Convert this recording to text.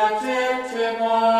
la cerce muore.